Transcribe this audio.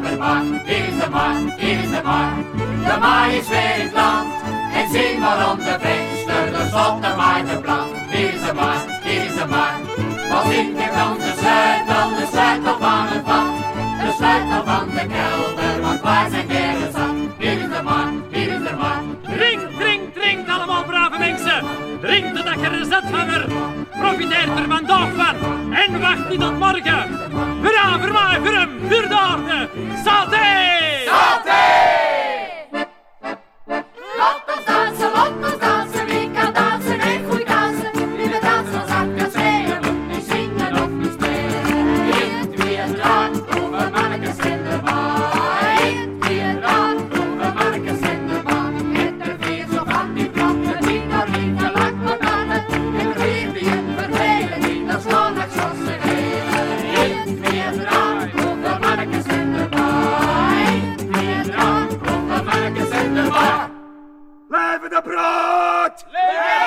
hier is de maar, hier is de maar. De maai is weer in het land. En zie waarom de venster, de zot, de maai, de plant. Hier is de maar, hier is de maar. Als ik heb dan de sleutel, de sleutel van het vat. De sleutel van de kelder, want waar zijn keren zat. Hier is de maar, hier is de maar. Drink, drink, drink allemaal brave mensen. Drink totdat je er zat van wordt. Er. En wacht niet tot morgen. Hurra, voor mij, voor de orde. Brat! Lebe